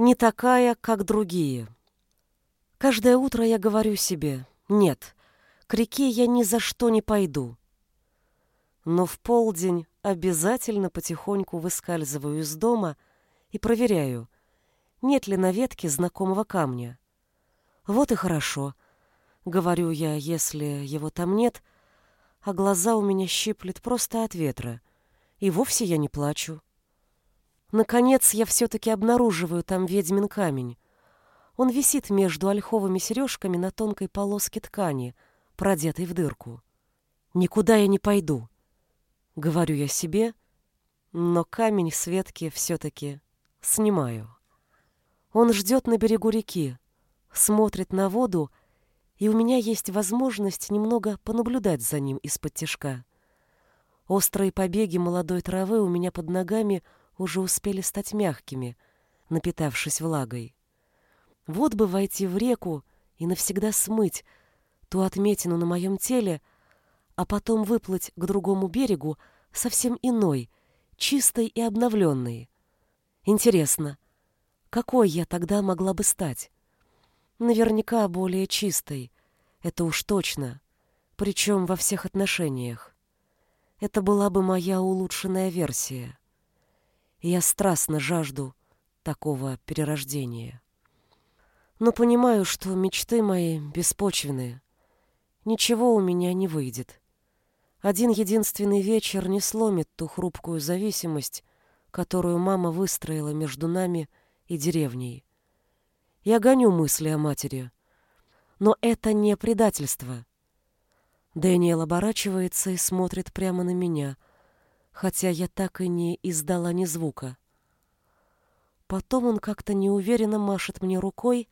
Не такая, как другие. Каждое утро я говорю себе «нет». К реке я ни за что не пойду. Но в полдень обязательно потихоньку выскальзываю из дома и проверяю, нет ли на ветке знакомого камня. Вот и хорошо, говорю я, если его там нет, а глаза у меня щиплет просто от ветра, и вовсе я не плачу. Наконец я все-таки обнаруживаю там ведьмин камень. Он висит между ольховыми сережками на тонкой полоске ткани — продетый в дырку. «Никуда я не пойду», — говорю я себе, но камень с ветки все-таки снимаю. Он ждет на берегу реки, смотрит на воду, и у меня есть возможность немного понаблюдать за ним из-под тишка. Острые побеги молодой травы у меня под ногами уже успели стать мягкими, напитавшись влагой. Вот бы войти в реку и навсегда смыть ту отметину на моем теле, а потом выплыть к другому берегу совсем иной, чистой и обновленной. Интересно, какой я тогда могла бы стать? Наверняка более чистой, это уж точно, причем во всех отношениях. Это была бы моя улучшенная версия. Я страстно жажду такого перерождения. Но понимаю, что мечты мои беспочвенные. Ничего у меня не выйдет. Один единственный вечер не сломит ту хрупкую зависимость, которую мама выстроила между нами и деревней. Я гоню мысли о матери. Но это не предательство. Дэниел оборачивается и смотрит прямо на меня, хотя я так и не издала ни звука. Потом он как-то неуверенно машет мне рукой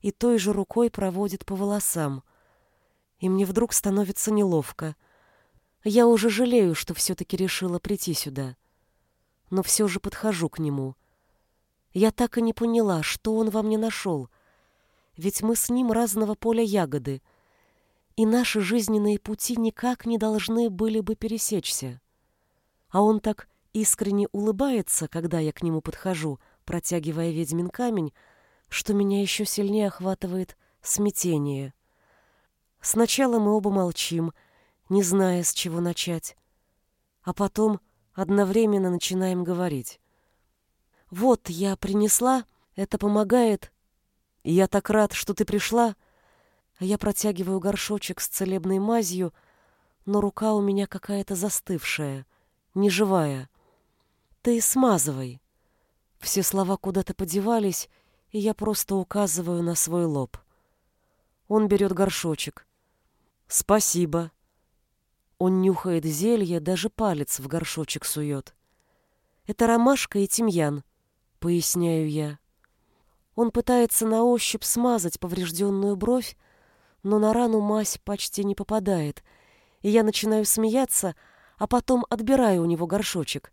и той же рукой проводит по волосам, и мне вдруг становится неловко. Я уже жалею, что все-таки решила прийти сюда. Но все же подхожу к нему. Я так и не поняла, что он во мне нашел. Ведь мы с ним разного поля ягоды, и наши жизненные пути никак не должны были бы пересечься. А он так искренне улыбается, когда я к нему подхожу, протягивая ведьмин камень, что меня еще сильнее охватывает смятение. Сначала мы оба молчим, не зная, с чего начать, а потом одновременно начинаем говорить. «Вот, я принесла, это помогает. Я так рад, что ты пришла». Я протягиваю горшочек с целебной мазью, но рука у меня какая-то застывшая, неживая. «Ты смазывай». Все слова куда-то подевались, и я просто указываю на свой лоб. Он берет горшочек. «Спасибо». Он нюхает зелье, даже палец в горшочек сует. «Это ромашка и тимьян», — поясняю я. Он пытается на ощупь смазать поврежденную бровь, но на рану мазь почти не попадает, и я начинаю смеяться, а потом отбираю у него горшочек.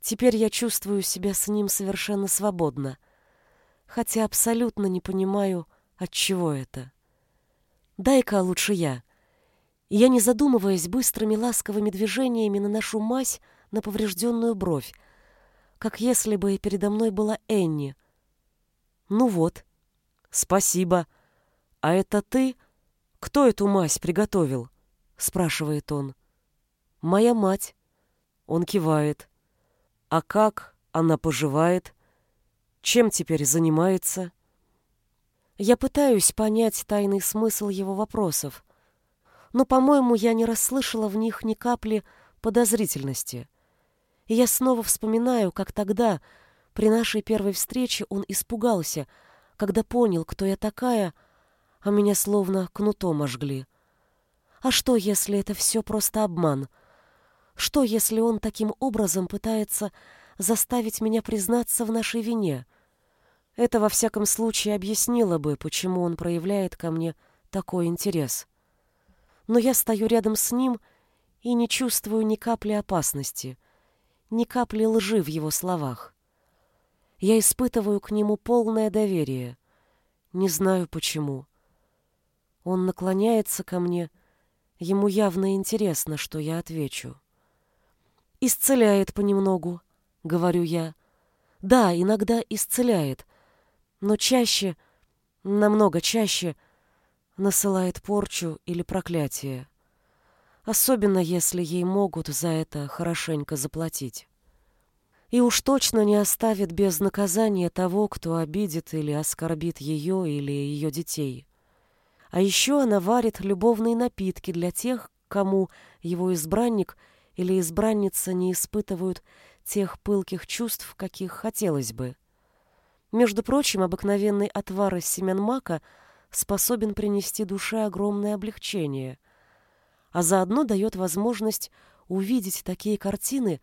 Теперь я чувствую себя с ним совершенно свободно, хотя абсолютно не понимаю, от чего это. «Дай-ка лучше я», я, не задумываясь, быстрыми ласковыми движениями наношу мазь на поврежденную бровь, как если бы передо мной была Энни. «Ну вот, спасибо. А это ты? Кто эту мазь приготовил?» — спрашивает он. «Моя мать». Он кивает. «А как она поживает? Чем теперь занимается?» Я пытаюсь понять тайный смысл его вопросов, но, по-моему, я не расслышала в них ни капли подозрительности. И я снова вспоминаю, как тогда, при нашей первой встрече, он испугался, когда понял, кто я такая, а меня словно кнутом ожгли. А что, если это все просто обман? Что, если он таким образом пытается заставить меня признаться в нашей вине? Это, во всяком случае, объяснило бы, почему он проявляет ко мне такой интерес но я стою рядом с ним и не чувствую ни капли опасности, ни капли лжи в его словах. Я испытываю к нему полное доверие. Не знаю почему. Он наклоняется ко мне, ему явно интересно, что я отвечу. «Исцеляет понемногу», — говорю я. Да, иногда исцеляет, но чаще, намного чаще, насылает порчу или проклятие. Особенно, если ей могут за это хорошенько заплатить. И уж точно не оставит без наказания того, кто обидит или оскорбит ее или ее детей. А еще она варит любовные напитки для тех, кому его избранник или избранница не испытывают тех пылких чувств, каких хотелось бы. Между прочим, обыкновенный отвар из семян мака способен принести душе огромное облегчение, а заодно дает возможность увидеть такие картины,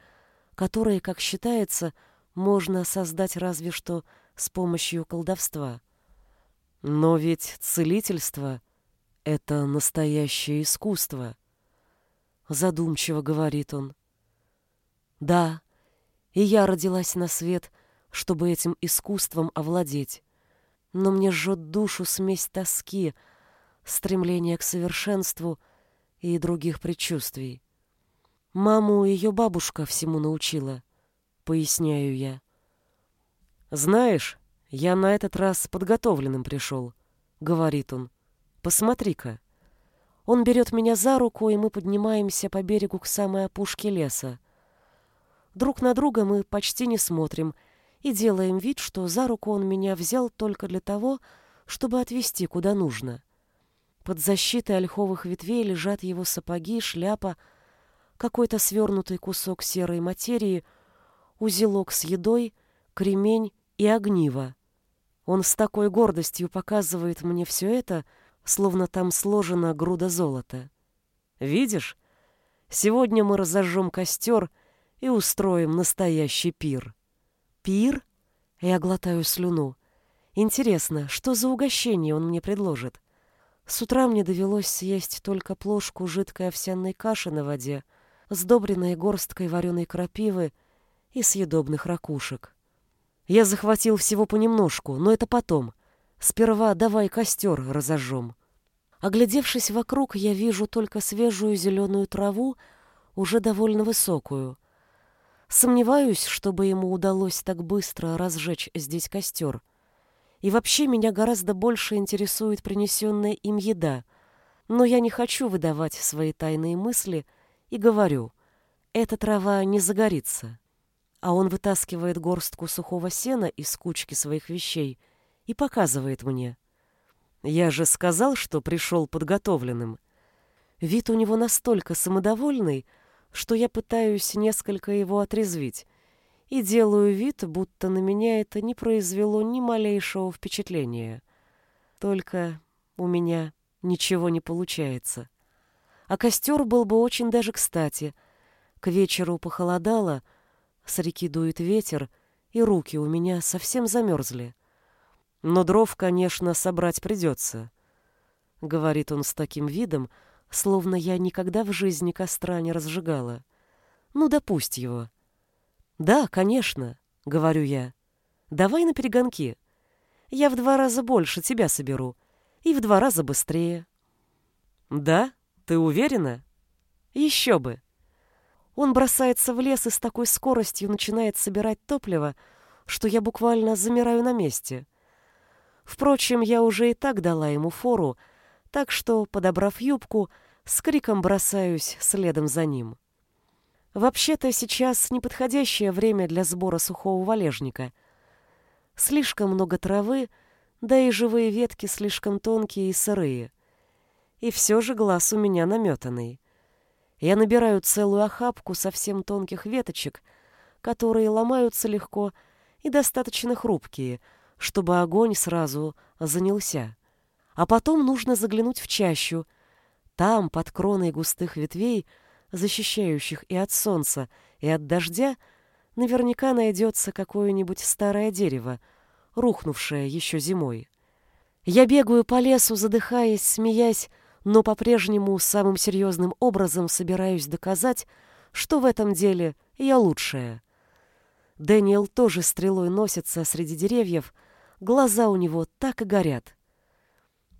которые, как считается, можно создать разве что с помощью колдовства. Но ведь целительство — это настоящее искусство. Задумчиво говорит он. Да, и я родилась на свет, чтобы этим искусством овладеть. Но мне жжет душу смесь тоски, стремления к совершенству и других предчувствий. Маму ее бабушка всему научила, поясняю я. Знаешь, «Я на этот раз подготовленным пришел», — говорит он. «Посмотри-ка». Он берет меня за руку, и мы поднимаемся по берегу к самой опушке леса. Друг на друга мы почти не смотрим и делаем вид, что за руку он меня взял только для того, чтобы отвезти куда нужно. Под защитой ольховых ветвей лежат его сапоги, шляпа, какой-то свернутый кусок серой материи, узелок с едой, кремень и огниво. Он с такой гордостью показывает мне все это, словно там сложена груда золота. Видишь, сегодня мы разожжем костер и устроим настоящий пир. Пир? Я глотаю слюну. Интересно, что за угощение он мне предложит? С утра мне довелось съесть только плошку жидкой овсяной каши на воде, сдобренной горсткой вареной крапивы и съедобных ракушек. Я захватил всего понемножку, но это потом. Сперва давай костер разожжем. Оглядевшись вокруг, я вижу только свежую зеленую траву, уже довольно высокую. Сомневаюсь, чтобы ему удалось так быстро разжечь здесь костер. И вообще меня гораздо больше интересует принесенная им еда. Но я не хочу выдавать свои тайные мысли и говорю, эта трава не загорится а он вытаскивает горстку сухого сена из кучки своих вещей и показывает мне. Я же сказал, что пришел подготовленным. Вид у него настолько самодовольный, что я пытаюсь несколько его отрезвить и делаю вид, будто на меня это не произвело ни малейшего впечатления. Только у меня ничего не получается. А костер был бы очень даже кстати. К вечеру похолодало — с реки дует ветер, и руки у меня совсем замерзли. Но дров, конечно, собрать придется. Говорит он с таким видом, словно я никогда в жизни костра не разжигала. Ну да его. Да, конечно, говорю я. Давай на перегонки. Я в два раза больше тебя соберу. И в два раза быстрее. Да? Ты уверена? Еще бы. Он бросается в лес и с такой скоростью начинает собирать топливо, что я буквально замираю на месте. Впрочем, я уже и так дала ему фору, так что, подобрав юбку, с криком бросаюсь следом за ним. Вообще-то сейчас неподходящее время для сбора сухого валежника. Слишком много травы, да и живые ветки слишком тонкие и сырые. И все же глаз у меня наметанный. Я набираю целую охапку совсем тонких веточек, которые ломаются легко и достаточно хрупкие, чтобы огонь сразу занялся. А потом нужно заглянуть в чащу. Там, под кроной густых ветвей, защищающих и от солнца, и от дождя, наверняка найдется какое-нибудь старое дерево, рухнувшее еще зимой. Я бегаю по лесу, задыхаясь, смеясь, но по-прежнему самым серьезным образом собираюсь доказать, что в этом деле я лучшая. Дэниел тоже стрелой носится среди деревьев, глаза у него так и горят.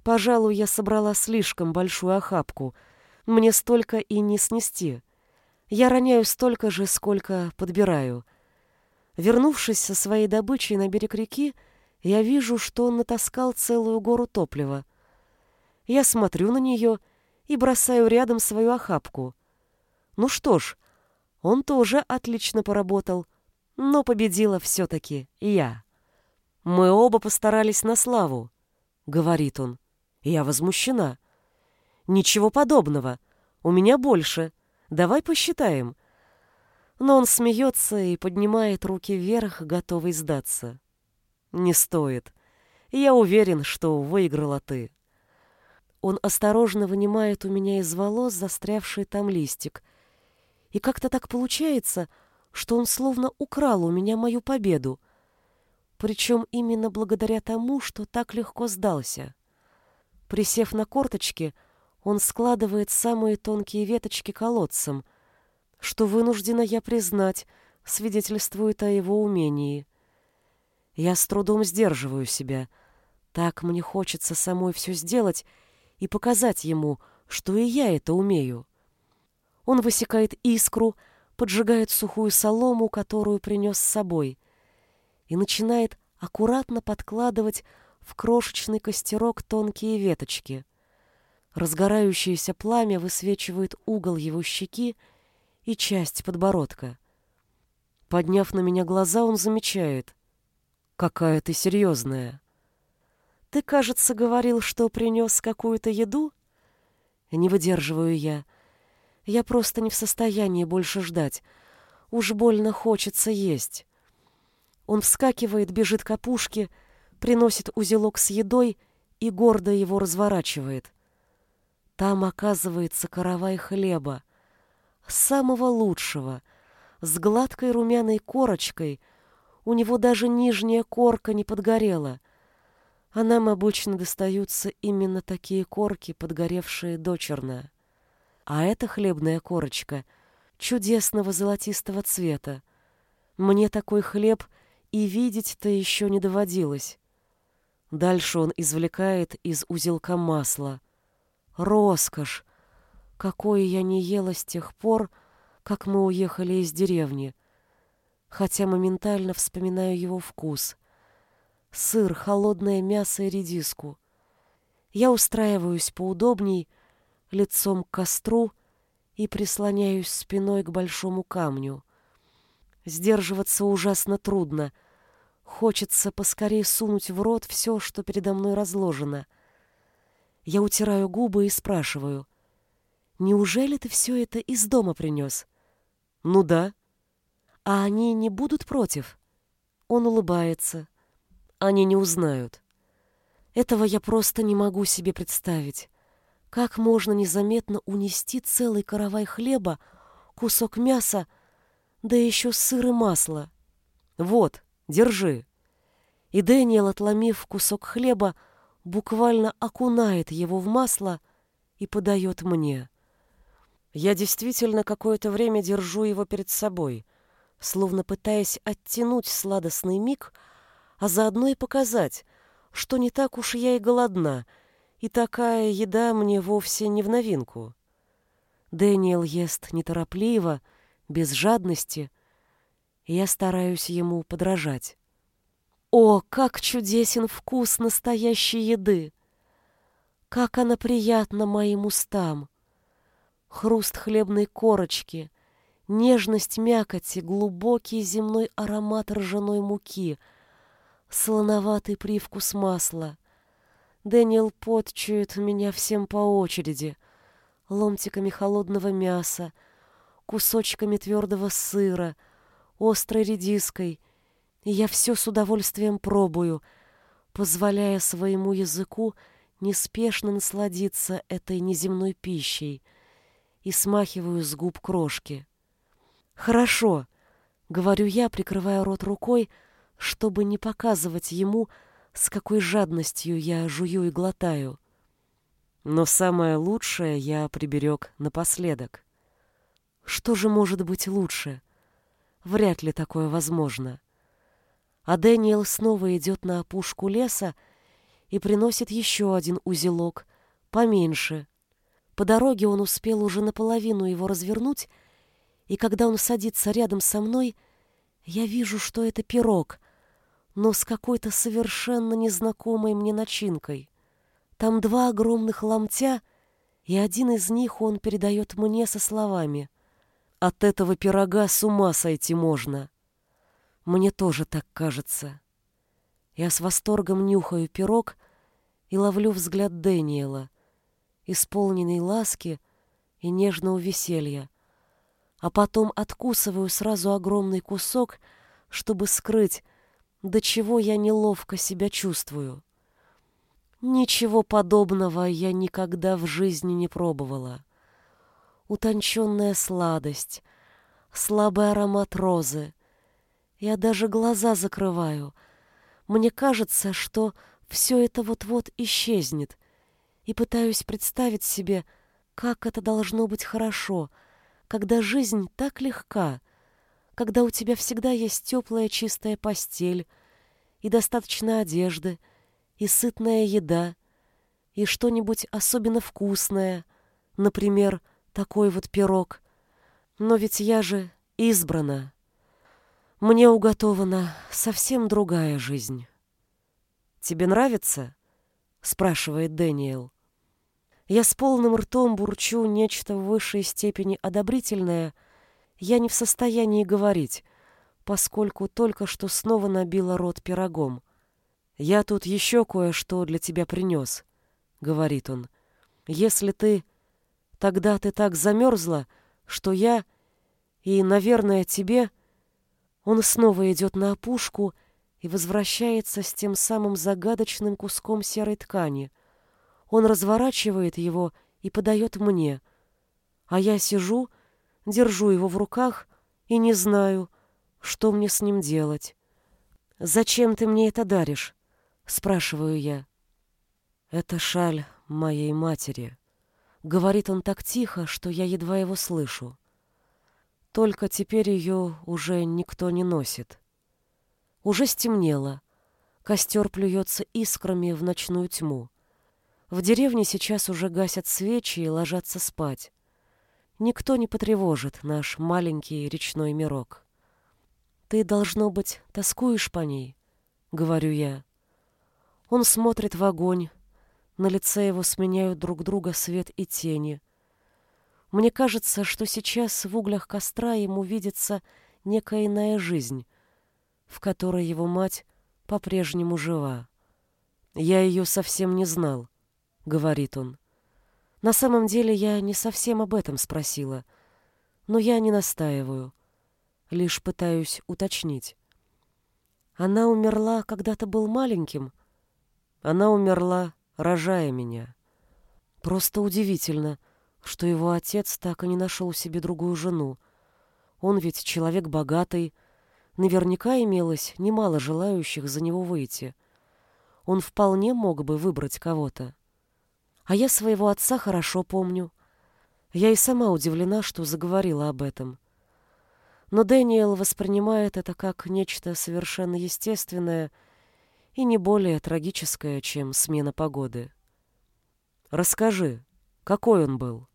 Пожалуй, я собрала слишком большую охапку, мне столько и не снести. Я роняю столько же, сколько подбираю. Вернувшись со своей добычей на берег реки, я вижу, что он натаскал целую гору топлива. Я смотрю на нее и бросаю рядом свою охапку. Ну что ж, он тоже отлично поработал, но победила все-таки я. Мы оба постарались на славу, говорит он. Я возмущена. Ничего подобного. У меня больше. Давай посчитаем. Но он смеется и поднимает руки вверх, готовый сдаться. Не стоит. Я уверен, что выиграла ты. Он осторожно вынимает у меня из волос застрявший там листик. И как-то так получается, что он словно украл у меня мою победу. Причем именно благодаря тому, что так легко сдался. Присев на корточки, он складывает самые тонкие веточки колодцем, что вынуждена я признать, свидетельствует о его умении. Я с трудом сдерживаю себя. Так мне хочется самой все сделать и показать ему, что и я это умею. Он высекает искру, поджигает сухую солому, которую принес с собой, и начинает аккуратно подкладывать в крошечный костерок тонкие веточки. Разгорающееся пламя высвечивает угол его щеки и часть подбородка. Подняв на меня глаза, он замечает. Какая ты серьезная. Ты, кажется, говорил, что принес какую-то еду? Не выдерживаю я. Я просто не в состоянии больше ждать. Уж больно хочется есть. Он вскакивает, бежит к опушке, приносит узелок с едой и гордо его разворачивает. Там оказывается каравай хлеба, самого лучшего, с гладкой румяной корочкой — у него даже нижняя корка не подгорела. А нам обычно достаются именно такие корки, подгоревшие дочерно. А эта хлебная корочка чудесного золотистого цвета. Мне такой хлеб и видеть-то еще не доводилось. Дальше он извлекает из узелка масло. Роскошь! Какое я не ела с тех пор, как мы уехали из деревни — хотя моментально вспоминаю его вкус. Сыр, холодное мясо и редиску. Я устраиваюсь поудобней, лицом к костру и прислоняюсь спиной к большому камню. Сдерживаться ужасно трудно. Хочется поскорее сунуть в рот все, что передо мной разложено. Я утираю губы и спрашиваю. «Неужели ты все это из дома принес?» «Ну да», а они не будут против? Он улыбается. Они не узнают. Этого я просто не могу себе представить. Как можно незаметно унести целый каравай хлеба, кусок мяса, да еще сыр и масло? Вот, держи. И Дэниел, отломив кусок хлеба, буквально окунает его в масло и подает мне. Я действительно какое-то время держу его перед собой — словно пытаясь оттянуть сладостный миг, а заодно и показать, что не так уж я и голодна, и такая еда мне вовсе не в новинку. Дэниел ест неторопливо, без жадности, я стараюсь ему подражать. О, как чудесен вкус настоящей еды! Как она приятна моим устам! Хруст хлебной корочки, нежность мякоти, глубокий земной аромат ржаной муки, солоноватый привкус масла. Дэниел подчует меня всем по очереди, ломтиками холодного мяса, кусочками твердого сыра, острой редиской, и я все с удовольствием пробую, позволяя своему языку неспешно насладиться этой неземной пищей и смахиваю с губ крошки. «Хорошо», — говорю я, прикрывая рот рукой, чтобы не показывать ему, с какой жадностью я жую и глотаю. Но самое лучшее я приберег напоследок. Что же может быть лучше? Вряд ли такое возможно. А Дэниел снова идет на опушку леса и приносит еще один узелок, поменьше. По дороге он успел уже наполовину его развернуть и когда он садится рядом со мной, Я вижу, что это пирог, но с какой-то совершенно незнакомой мне начинкой. Там два огромных ломтя, и один из них он передает мне со словами «От этого пирога с ума сойти можно». Мне тоже так кажется. Я с восторгом нюхаю пирог и ловлю взгляд Дэниела, исполненный ласки и нежного веселья, а потом откусываю сразу огромный кусок, чтобы скрыть, до чего я неловко себя чувствую. Ничего подобного я никогда в жизни не пробовала. Утонченная сладость, слабый аромат розы. Я даже глаза закрываю. Мне кажется, что все это вот-вот исчезнет, и пытаюсь представить себе, как это должно быть хорошо, когда жизнь так легка, когда у тебя всегда есть теплая чистая постель и достаточно одежды, и сытная еда, и что-нибудь особенно вкусное, например, такой вот пирог. Но ведь я же избрана. Мне уготована совсем другая жизнь. «Тебе нравится?» — спрашивает Дэниел. Я с полным ртом бурчу нечто в высшей степени одобрительное. Я не в состоянии говорить, поскольку только что снова набила рот пирогом. «Я тут еще кое-что для тебя принес», — говорит он. «Если ты... Тогда ты так замерзла, что я... И, наверное, тебе...» Он снова идет на опушку и возвращается с тем самым загадочным куском серой ткани. Он разворачивает его и подает мне. А я сижу, держу его в руках и не знаю, что мне с ним делать. «Зачем ты мне это даришь?» Спрашиваю я. Это шаль моей матери. Говорит он так тихо, что я едва его слышу. Только теперь ее уже никто не носит. Уже стемнело. Костер плюется искрами в ночную тьму. В деревне сейчас уже гасят свечи и ложатся спать. Никто не потревожит наш маленький речной мирок. «Ты, должно быть, тоскуешь по ней», — говорю я. Он смотрит в огонь. На лице его сменяют друг друга свет и тени. Мне кажется, что сейчас в углях костра ему видится некая иная жизнь, в которой его мать по-прежнему жива. «Я ее совсем не знал», — говорит он. На самом деле я не совсем об этом спросила, но я не настаиваю, лишь пытаюсь уточнить. Она умерла, когда ты был маленьким — она умерла, рожая меня. Просто удивительно, что его отец так и не нашел себе другую жену. Он ведь человек богатый, наверняка имелось немало желающих за него выйти. Он вполне мог бы выбрать кого-то. А я своего отца хорошо помню. Я и сама удивлена, что заговорила об этом. Но Дэниел воспринимает это как нечто совершенно естественное — и не более трагическое, чем смена погоды. Расскажи, какой он был?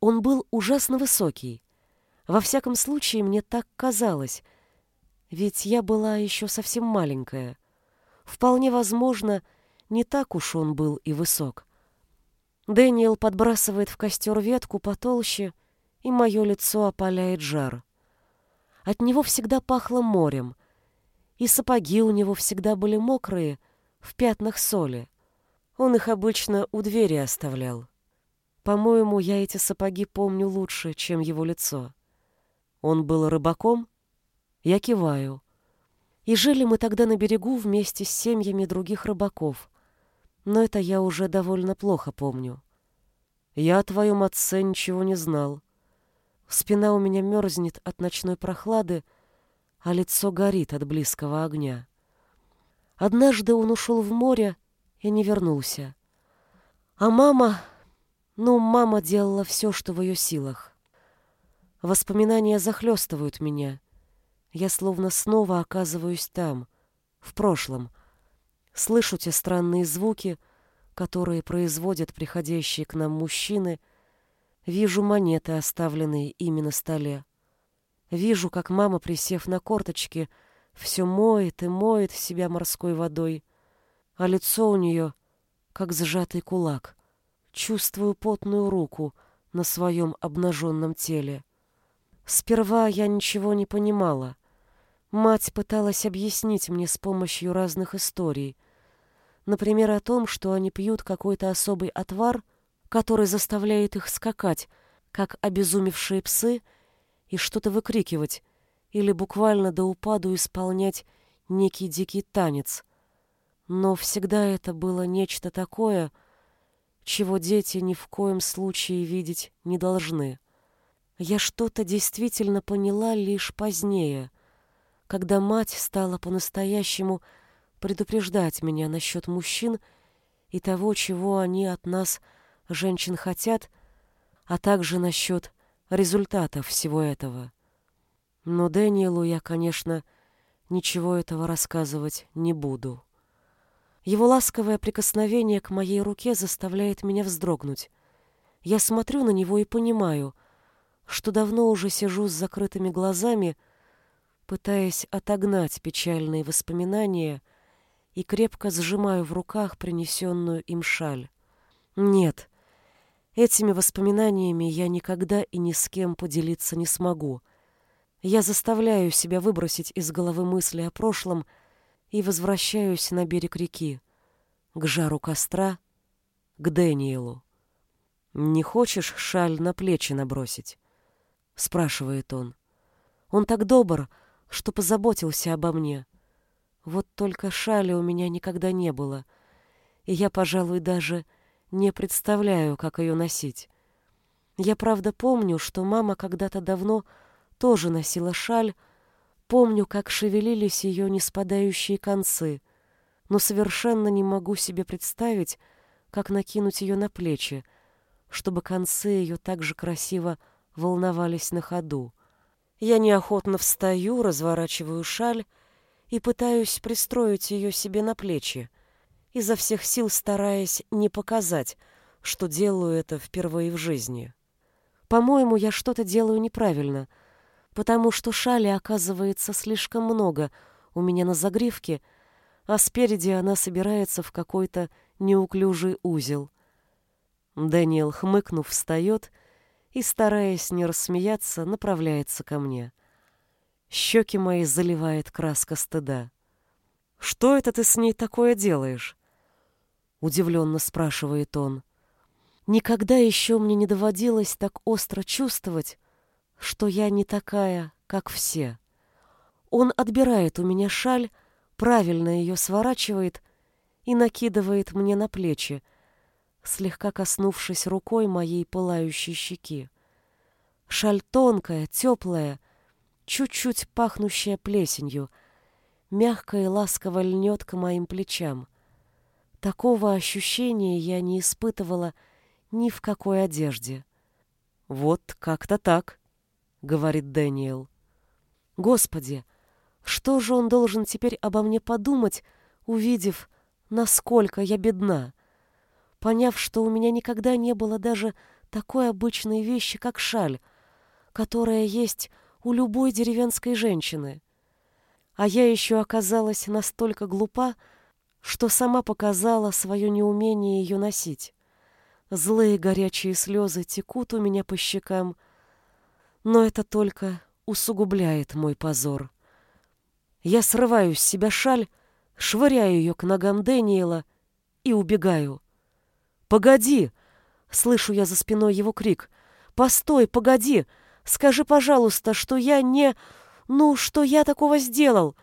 Он был ужасно высокий. Во всяком случае, мне так казалось, ведь я была еще совсем маленькая. Вполне возможно, не так уж он был и высок. Дэниел подбрасывает в костер ветку потолще, и мое лицо опаляет жар. От него всегда пахло морем — и сапоги у него всегда были мокрые, в пятнах соли. Он их обычно у двери оставлял. По-моему, я эти сапоги помню лучше, чем его лицо. Он был рыбаком? Я киваю. И жили мы тогда на берегу вместе с семьями других рыбаков. Но это я уже довольно плохо помню. Я о твоем отце ничего не знал. Спина у меня мерзнет от ночной прохлады, а лицо горит от близкого огня. Однажды он ушел в море и не вернулся. А мама... Ну, мама делала все, что в ее силах. Воспоминания захлестывают меня. Я словно снова оказываюсь там, в прошлом. Слышу те странные звуки, которые производят приходящие к нам мужчины, вижу монеты, оставленные ими на столе. Вижу, как мама, присев на корточки, все моет и моет себя морской водой, а лицо у нее как сжатый кулак. Чувствую потную руку на своем обнаженном теле. Сперва я ничего не понимала. Мать пыталась объяснить мне с помощью разных историй. Например, о том, что они пьют какой-то особый отвар, который заставляет их скакать, как обезумевшие псы, и что-то выкрикивать, или буквально до упаду исполнять некий дикий танец. Но всегда это было нечто такое, чего дети ни в коем случае видеть не должны. Я что-то действительно поняла лишь позднее, когда мать стала по-настоящему предупреждать меня насчет мужчин и того, чего они от нас, женщин, хотят, а также насчет результатов всего этого. Но Дэниелу я, конечно, ничего этого рассказывать не буду. Его ласковое прикосновение к моей руке заставляет меня вздрогнуть. Я смотрю на него и понимаю, что давно уже сижу с закрытыми глазами, пытаясь отогнать печальные воспоминания и крепко сжимаю в руках принесенную им шаль. Нет, этими воспоминаниями я никогда и ни с кем поделиться не смогу. Я заставляю себя выбросить из головы мысли о прошлом — и возвращаюсь на берег реки, к жару костра, к Дэниелу. «Не хочешь шаль на плечи набросить?» — спрашивает он. Он так добр, что позаботился обо мне. Вот только шали у меня никогда не было, и я, пожалуй, даже не представляю, как ее носить. Я правда помню, что мама когда-то давно тоже носила шаль, Помню, как шевелились ее неспадающие концы, но совершенно не могу себе представить, как накинуть ее на плечи, чтобы концы ее так же красиво волновались на ходу. Я неохотно встаю, разворачиваю шаль и пытаюсь пристроить ее себе на плечи, изо всех сил стараясь не показать, что делаю это впервые в жизни. По-моему, я что-то делаю неправильно — потому что шали оказывается слишком много у меня на загривке, а спереди она собирается в какой-то неуклюжий узел. Дэниел, хмыкнув, встает и, стараясь не рассмеяться, направляется ко мне. Щеки мои заливает краска стыда. «Что это ты с ней такое делаешь?» Удивленно спрашивает он. Никогда еще мне не доводилось так остро чувствовать, что я не такая, как все. Он отбирает у меня шаль, правильно ее сворачивает и накидывает мне на плечи, слегка коснувшись рукой моей пылающей щеки. Шаль тонкая, теплая, чуть-чуть пахнущая плесенью, мягко и ласково льнет к моим плечам. Такого ощущения я не испытывала ни в какой одежде. Вот как-то так. — говорит Дэниел. «Господи, что же он должен теперь обо мне подумать, увидев, насколько я бедна? Поняв, что у меня никогда не было даже такой обычной вещи, как шаль, которая есть у любой деревенской женщины. А я еще оказалась настолько глупа, что сама показала свое неумение ее носить. Злые горячие слезы текут у меня по щекам — но это только усугубляет мой позор. Я срываю с себя шаль, швыряю ее к ногам Дэниела и убегаю. «Погоди!» — слышу я за спиной его крик. «Постой, погоди! Скажи, пожалуйста, что я не... Ну, что я такого сделал?»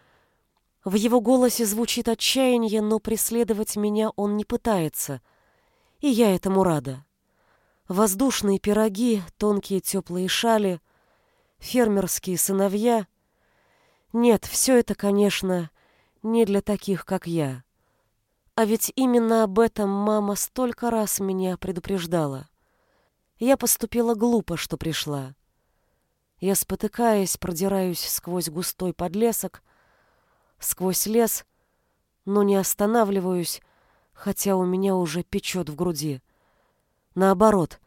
В его голосе звучит отчаяние, но преследовать меня он не пытается. И я этому рада. Воздушные пироги, тонкие теплые шали, фермерские сыновья. Нет, все это, конечно, не для таких, как я. А ведь именно об этом мама столько раз меня предупреждала. Я поступила глупо, что пришла. Я, спотыкаясь, продираюсь сквозь густой подлесок, сквозь лес, но не останавливаюсь, хотя у меня уже печет в груди. Наоборот,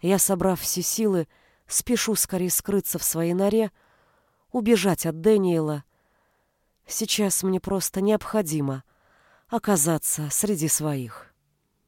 я, собрав все силы, Спешу скорее скрыться в своей норе, убежать от Дэниела. Сейчас мне просто необходимо оказаться среди своих.